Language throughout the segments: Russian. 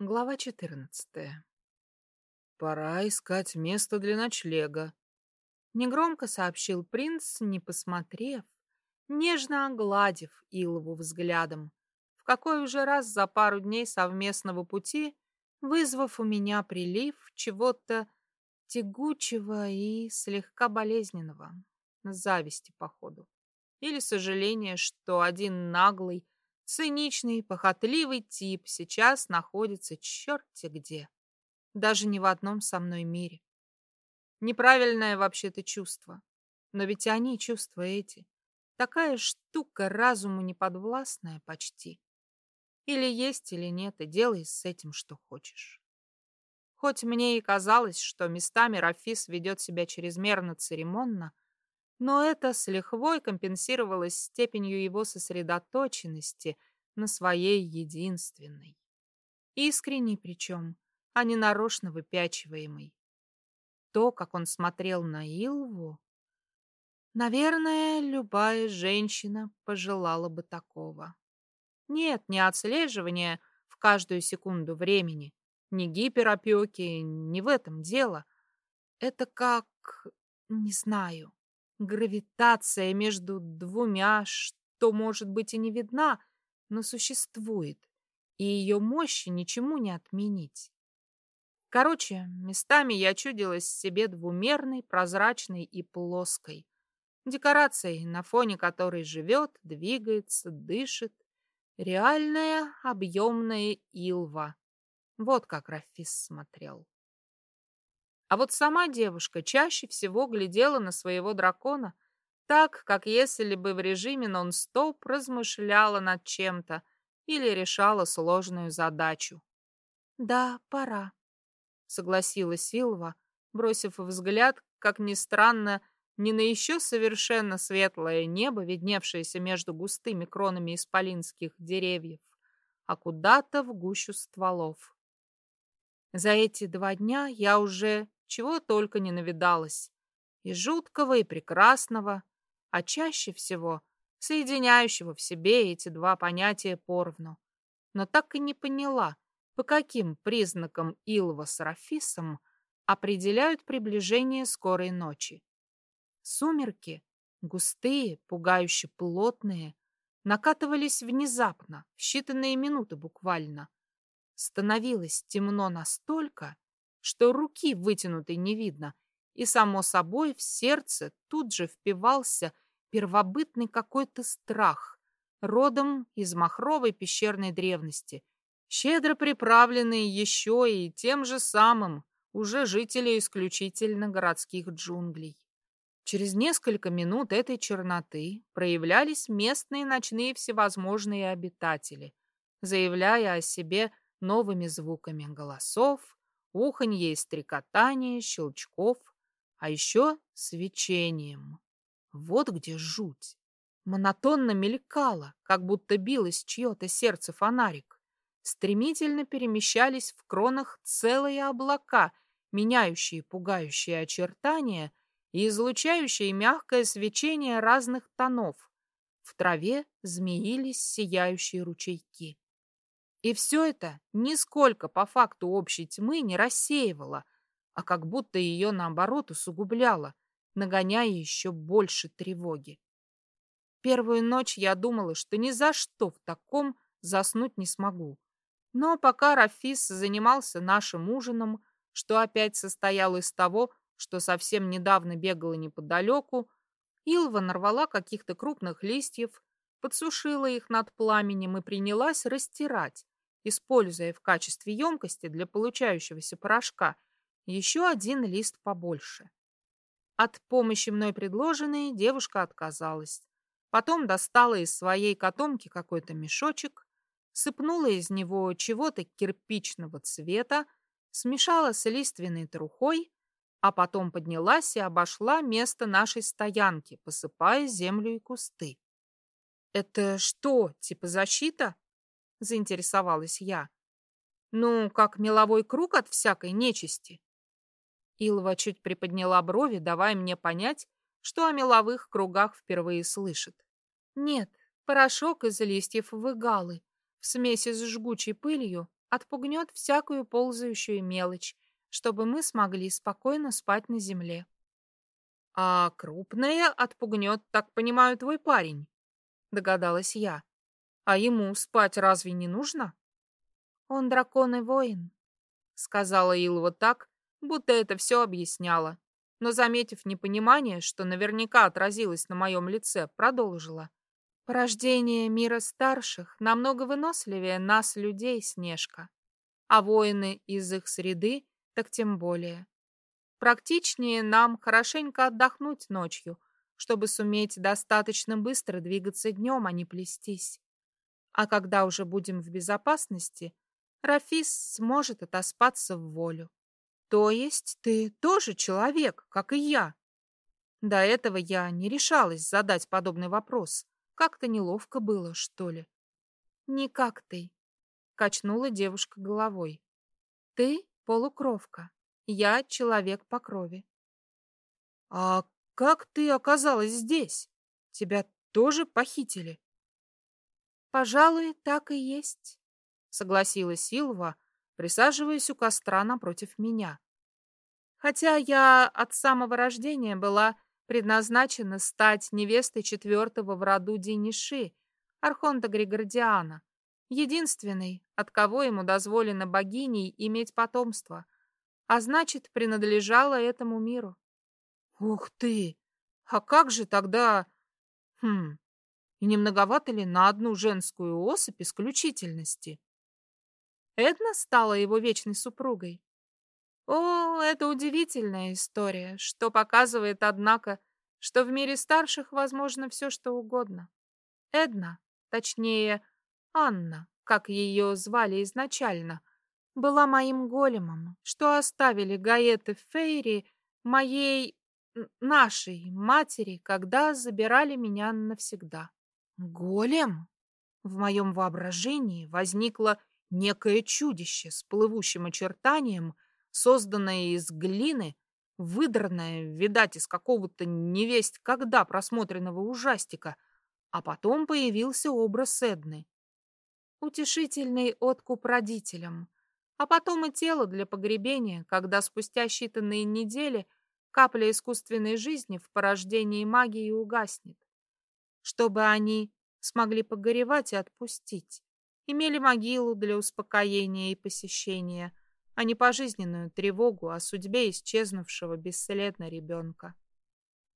Глава четырнадцатая. «Пора искать место для ночлега», — негромко сообщил принц, не посмотрев, нежно огладив Илову взглядом, в какой уже раз за пару дней совместного пути, вызвав у меня прилив чего-то тягучего и слегка болезненного, зависти, походу, или сожаление, что один наглый, Циничный, похотливый тип сейчас находится черти где. Даже не в одном со мной мире. Неправильное вообще-то чувство. Но ведь они, чувства эти, такая штука разуму неподвластная почти. Или есть, или нет, и делай с этим, что хочешь. Хоть мне и казалось, что местами Рафис ведет себя чрезмерно церемонно, но это с лихвой компенсировалось степенью его сосредоточенности на своей единственной. Искренней причем, а не нарочно выпячиваемой. То, как он смотрел на Илву, наверное, любая женщина пожелала бы такого. Нет, не отслеживания в каждую секунду времени, не гиперопеки, не в этом дело. Это как, не знаю, Гравитация между двумя, что, может быть, и не видна, но существует, и ее мощи ничему не отменить. Короче, местами я чудилась себе двумерной, прозрачной и плоской. Декорацией, на фоне которой живет, двигается, дышит. Реальная объемная Илва. Вот как Рафис смотрел. А вот сама девушка чаще всего глядела на своего дракона так, как если бы в режиме нон-стоп размышляла над чем-то или решала сложную задачу. «Да, пора», — согласилась Силва, бросив взгляд, как ни странно, не на еще совершенно светлое небо, видневшееся между густыми кронами исполинских деревьев, а куда-то в гущу стволов. За эти два дня я уже чего только не навидалась. И жуткого, и прекрасного, а чаще всего соединяющего в себе эти два понятия поровну. Но так и не поняла, по каким признакам Илва с Рафисом определяют приближение скорой ночи. Сумерки, густые, пугающе плотные, накатывались внезапно, в считанные минуты буквально. Становилось темно настолько, что руки вытянутой не видно, и, само собой, в сердце тут же впивался первобытный какой-то страх, родом из махровой пещерной древности, щедро приправленный еще и тем же самым, уже жители исключительно городских джунглей. Через несколько минут этой черноты проявлялись местные ночные всевозможные обитатели, заявляя о себе новыми звуками голосов, уханье и стрекотание, щелчков, а еще свечением. Вот где жуть. Монотонно мелькало, как будто билось чье-то сердце фонарик. Стремительно перемещались в кронах целые облака, меняющие пугающие очертания и излучающие мягкое свечение разных тонов. В траве змеились сияющие ручейки. И все это нисколько по факту общей тьмы не рассеивало, а как будто ее, наоборот, усугубляло, нагоняя еще больше тревоги. Первую ночь я думала, что ни за что в таком заснуть не смогу. Но пока Рафис занимался нашим ужином, что опять состоял из того, что совсем недавно бегала неподалеку, Илва нарвала каких-то крупных листьев, подсушила их над пламенем и принялась растирать, используя в качестве емкости для получающегося порошка еще один лист побольше. От помощи мной предложенной девушка отказалась. Потом достала из своей котомки какой-то мешочек, сыпнула из него чего-то кирпичного цвета, смешала с лиственной трухой, а потом поднялась и обошла место нашей стоянки, посыпая землю и кусты. «Это что, типа защита?» — заинтересовалась я. «Ну, как меловой круг от всякой нечисти». Илва чуть приподняла брови, давая мне понять, что о меловых кругах впервые слышит. «Нет, порошок из листьев выгалы в смеси с жгучей пылью отпугнет всякую ползающую мелочь, чтобы мы смогли спокойно спать на земле. А крупная отпугнет, так понимаю, твой парень, догадалась я. А ему спать разве не нужно? Он дракон и воин, сказала Илова так, будто это все объясняла. Но, заметив непонимание, что наверняка отразилось на моем лице, продолжила. Порождение мира старших намного выносливее нас, людей, Снежка. А воины из их среды так тем более. Практичнее нам хорошенько отдохнуть ночью, чтобы суметь достаточно быстро двигаться днем, а не плестись. А когда уже будем в безопасности, Рафис сможет отоспаться в волю. То есть ты тоже человек, как и я? До этого я не решалась задать подобный вопрос. Как-то неловко было, что ли. Не как ты, качнула девушка головой. Ты полукровка. Я человек по крови. А как ты оказалась здесь? Тебя тоже похитили? Пожалуй, так и есть, согласилась Силва, присаживаясь у костра напротив меня. Хотя я от самого рождения была предназначена стать невестой четвертого в роду Дениши, Архонта Григордиана, единственной, от кого ему дозволено богиней иметь потомство, а значит, принадлежала этому миру. Ух ты! А как же тогда... Хм, и не многовато ли на одну женскую особь исключительности? Эдна стала его вечной супругой. О, это удивительная история, что показывает, однако, что в мире старших возможно все, что угодно. Эдна, точнее, Анна, как ее звали изначально, была моим големом, что оставили Гаэты Фейри моей, нашей матери, когда забирали меня навсегда. Голем? В моем воображении возникло некое чудище с плывущим очертанием, созданное из глины, выдранное, видать, из какого-то невесть когда просмотренного ужастика, а потом появился образ Эдны. Утешительный откуп родителям, а потом и тело для погребения, когда спустя считанные недели капля искусственной жизни в порождении магии угаснет. Чтобы они смогли погоревать и отпустить, имели могилу для успокоения и посещения, а не пожизненную тревогу о судьбе исчезнувшего бесследно ребенка.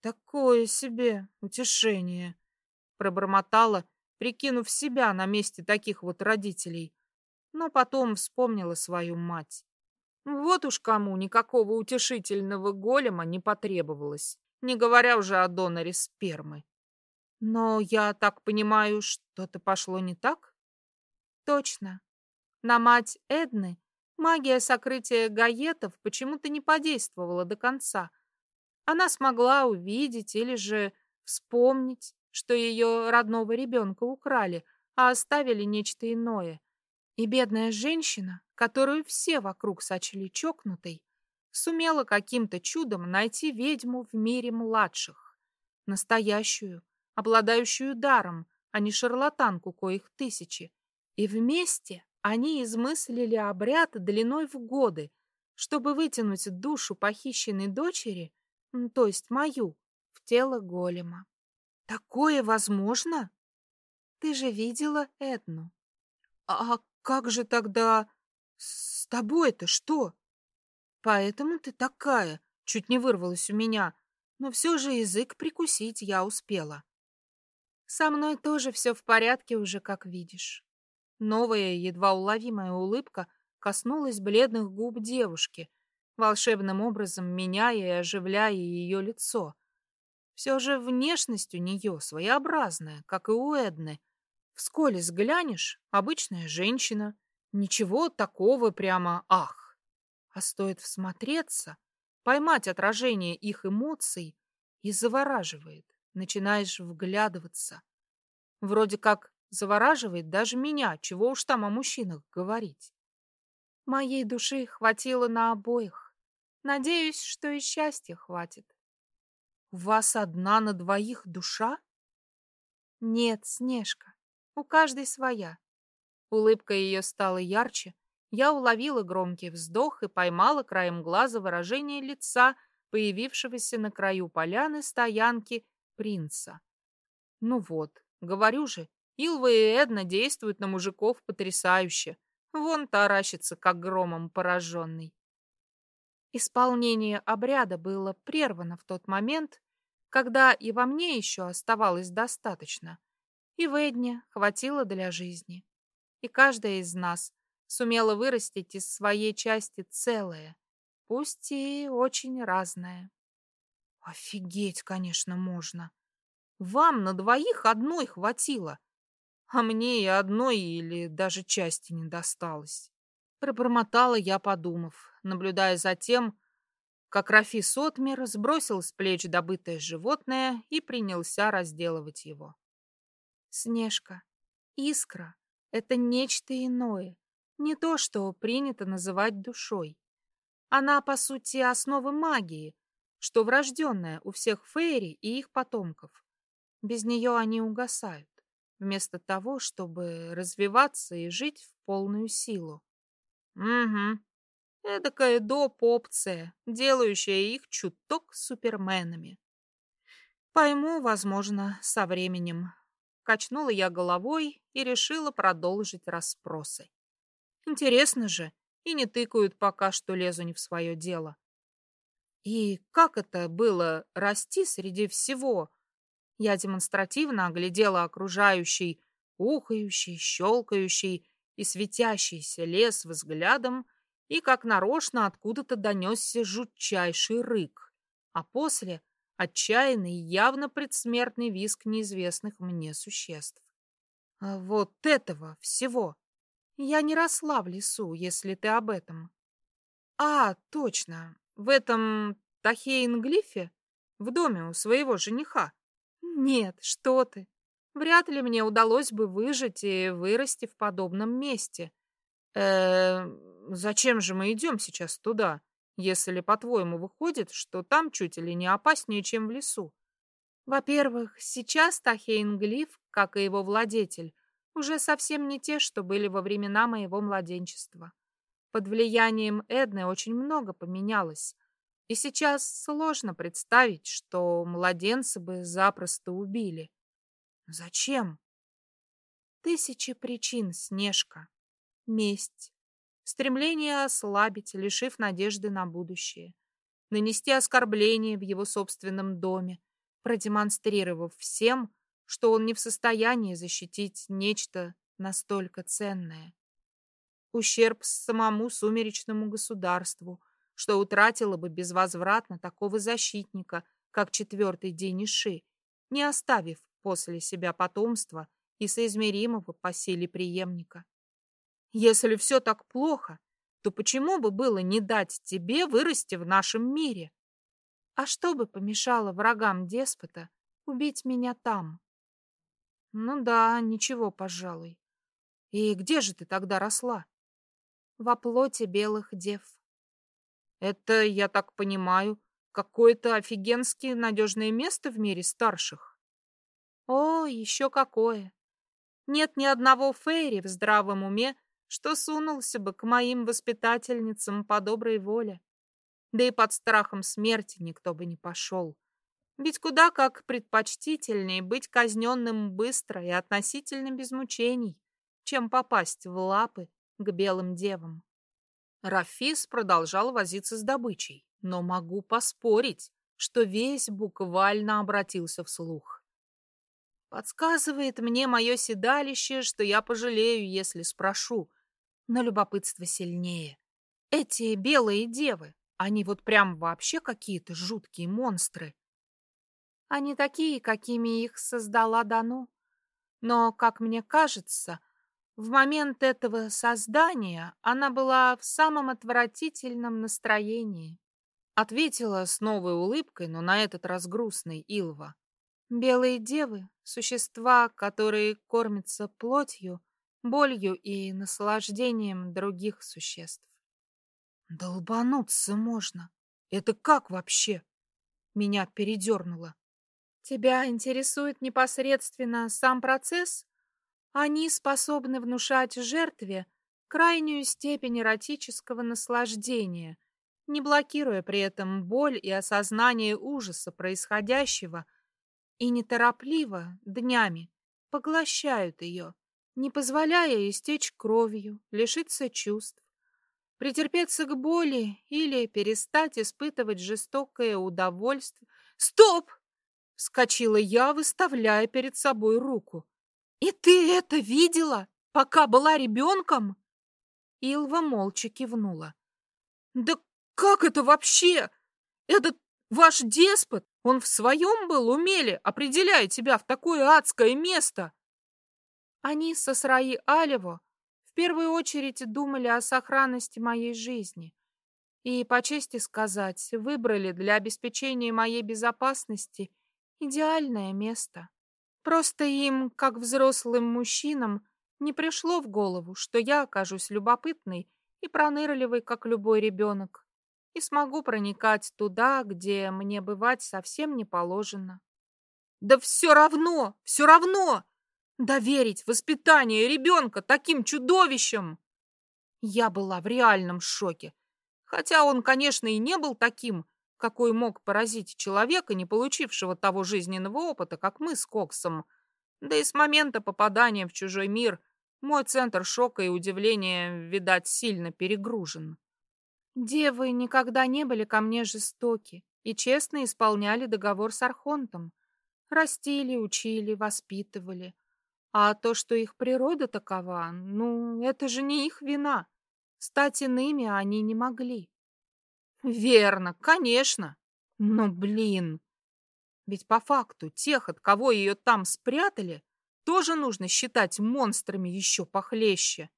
«Такое себе утешение!» — пробормотала, прикинув себя на месте таких вот родителей, но потом вспомнила свою мать. Вот уж кому никакого утешительного голема не потребовалось, не говоря уже о доноре спермы. Но я так понимаю, что-то пошло не так? Точно. На мать Эдны магия сокрытия гаетов почему-то не подействовала до конца. Она смогла увидеть или же вспомнить, что ее родного ребенка украли, а оставили нечто иное. И бедная женщина, которую все вокруг сочли чокнутой, сумела каким-то чудом найти ведьму в мире младших. Настоящую, обладающую даром, а не шарлатанку, коих тысячи. И вместе они измыслили обряд длиной в годы, чтобы вытянуть душу похищенной дочери, то есть мою, в тело голема. Такое возможно? Ты же видела Эдну. А как же тогда с тобой-то что? Поэтому ты такая, чуть не вырвалась у меня, но все же язык прикусить я успела. Со мной тоже все в порядке уже, как видишь. Новая, едва уловимая улыбка коснулась бледных губ девушки, волшебным образом меняя и оживляя ее лицо. Все же внешность у нее своеобразная, как и у Эдны, Вскользь глянешь, обычная женщина. Ничего такого прямо ах. А стоит всмотреться, поймать отражение их эмоций и завораживает. Начинаешь вглядываться. Вроде как завораживает даже меня, чего уж там о мужчинах говорить. Моей души хватило на обоих. Надеюсь, что и счастья хватит. У вас одна на двоих душа? Нет, Снежка. У каждой своя. Улыбка ее стала ярче, Я уловила громкий вздох и поймала краем глаза выражение лица, появившегося на краю поляны стоянки принца. Ну вот, говорю же, Илва и Эдна действуют на мужиков потрясающе. Вон таращится, как громом пораженный. Исполнение обряда было прервано в тот момент, когда и во мне еще оставалось достаточно, и в Эдне хватило для жизни. И каждая из нас сумела вырастить из своей части целое, пусть и очень разное. Офигеть, конечно, можно. Вам на двоих одной хватило, а мне и одной или даже части не досталось. Пробормотала я, подумав, наблюдая за тем, как Рафи Сотмер сбросил с плеч добытое животное и принялся разделывать его. Снежка, искра — это нечто иное, не то, что принято называть душой. Она, по сути, основа магии, что врожденная у всех фейри и их потомков. Без нее они угасают, вместо того, чтобы развиваться и жить в полную силу. Угу. Эдакая доп-опция, делающая их чуток суперменами. Пойму, возможно, со временем. Качнула я головой и решила продолжить расспросы. Интересно же, и не тыкают пока что лезу не в свое дело. И как это было расти среди всего? Я демонстративно оглядела окружающий, ухающий, щелкающий и светящийся лес взглядом, и как нарочно откуда-то донесся жутчайший рык, а после — отчаянный, явно предсмертный визг неизвестных мне существ. А вот этого всего я не росла в лесу, если ты об этом. А, точно, в этом Тахейнглифе, в доме у своего жениха. Нет, что ты. Вряд ли мне удалось бы выжить и вырасти в подобном месте. Э, зачем же мы идем сейчас туда, если, по-твоему, выходит, что там чуть ли не опаснее, чем в лесу? Во-первых, сейчас Тахейнглиф, как и его владетель, уже совсем не те, что были во времена моего младенчества. Под влиянием Эдны очень много поменялось, и сейчас сложно представить, что младенца бы запросто убили. Зачем? Тысячи причин, Снежка. Месть. Стремление ослабить, лишив надежды на будущее. Нанести оскорбление в его собственном доме, продемонстрировав всем, что он не в состоянии защитить нечто настолько ценное. Ущерб самому сумеречному государству, что утратило бы безвозвратно такого защитника, как четвертый день не оставив после себя потомства и соизмеримого по силе преемника. Если все так плохо, то почему бы было не дать тебе вырасти в нашем мире? А что бы помешало врагам деспота убить меня там? Ну да, ничего, пожалуй. И где же ты тогда росла? Во плоти белых дев. Это, я так понимаю, какое-то офигенски надежное место в мире старших? О, еще какое! Нет ни одного фейри в здравом уме, что сунулся бы к моим воспитательницам по доброй воле. Да и под страхом смерти никто бы не пошел. Ведь куда как предпочтительнее быть казненным быстро и относительно без мучений, чем попасть в лапы к белым девам. Рафис продолжал возиться с добычей, но могу поспорить, что весь буквально обратился вслух. Подсказывает мне мое седалище, что я пожалею, если спрошу, но любопытство сильнее. Эти белые девы, они вот прям вообще какие-то жуткие монстры. Они такие, какими их создала Дану. Но, как мне кажется, в момент этого создания она была в самом отвратительном настроении. Ответила с новой улыбкой, но на этот раз грустной Илва. Белые девы — существа, которые кормятся плотью, болью и наслаждением других существ. Долбануться можно. Это как вообще? Меня передернуло. Тебя интересует непосредственно сам процесс? Они способны внушать жертве крайнюю степень эротического наслаждения, не блокируя при этом боль и осознание ужаса происходящего, и неторопливо, днями, поглощают ее, не позволяя истечь кровью, лишиться чувств, претерпеться к боли или перестать испытывать жестокое удовольствие. «Стоп!» — вскочила я, выставляя перед собой руку. «И ты это видела, пока была ребенком?» Илва молча кивнула. «Да как это вообще? Этот ваш деспот, он в своем был умели, определяя тебя в такое адское место?» Они со Сраи Алево в первую очередь думали о сохранности моей жизни и, по чести сказать, выбрали для обеспечения моей безопасности идеальное место. Просто им, как взрослым мужчинам, не пришло в голову, что я окажусь любопытной и пронырливой, как любой ребенок, и смогу проникать туда, где мне бывать совсем не положено. Да все равно, все равно! Доверить воспитание ребенка таким чудовищем! Я была в реальном шоке. Хотя он, конечно, и не был таким, какой мог поразить человека, не получившего того жизненного опыта, как мы с Коксом. Да и с момента попадания в чужой мир мой центр шока и удивления, видать, сильно перегружен. Девы никогда не были ко мне жестоки и честно исполняли договор с Архонтом. Растили, учили, воспитывали. А то, что их природа такова, ну, это же не их вина. Стать иными они не могли. Верно, конечно. Но, блин, ведь по факту тех, от кого ее там спрятали, тоже нужно считать монстрами еще похлеще.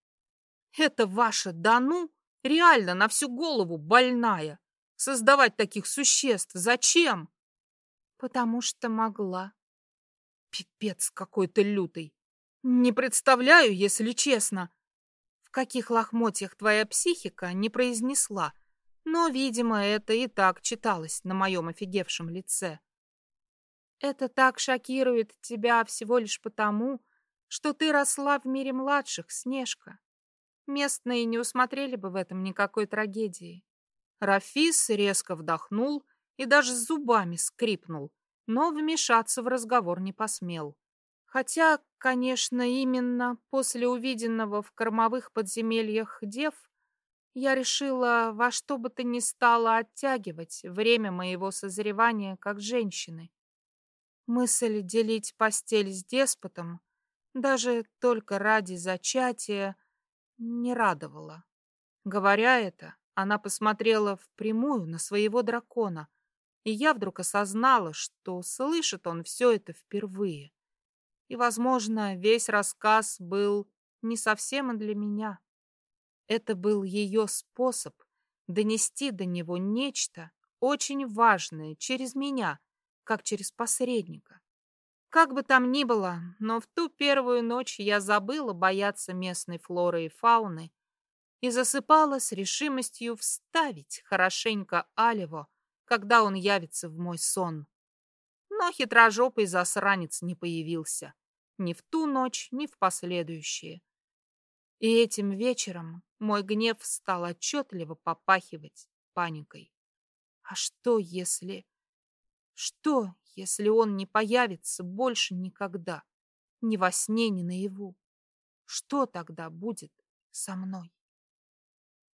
Это ваша Дану реально на всю голову больная. Создавать таких существ зачем? Потому что могла. Пипец какой-то лютый. Не представляю, если честно, в каких лохмотьях твоя психика не произнесла, но, видимо, это и так читалось на моем офигевшем лице. Это так шокирует тебя всего лишь потому, что ты росла в мире младших, Снежка. Местные не усмотрели бы в этом никакой трагедии. Рафис резко вдохнул и даже зубами скрипнул, но вмешаться в разговор не посмел. Хотя, конечно, именно после увиденного в кормовых подземельях дев я решила во что бы то ни стало оттягивать время моего созревания как женщины. Мысль делить постель с деспотом, даже только ради зачатия, не радовала. Говоря это, она посмотрела впрямую на своего дракона, и я вдруг осознала, что слышит он все это впервые. И, возможно, весь рассказ был не совсем для меня. Это был ее способ донести до него нечто очень важное через меня — как через посредника. Как бы там ни было, но в ту первую ночь я забыла бояться местной флоры и фауны и засыпала с решимостью вставить хорошенько Алево, когда он явится в мой сон. Но хитрожопый засранец не появился ни в ту ночь, ни в последующие. И этим вечером мой гнев стал отчетливо попахивать паникой. А что если... Что, если он не появится больше никогда? Ни во сне, ни наяву. Что тогда будет со мной?